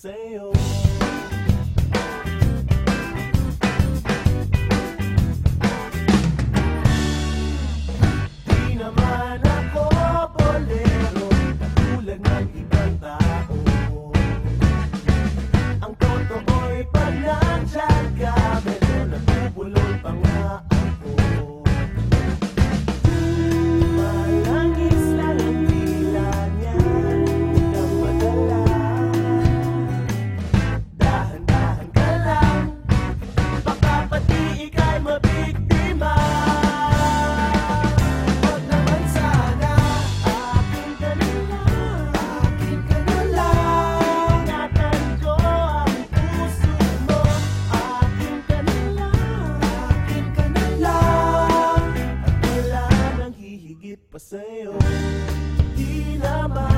sail. pa sa'yo oh. Di naman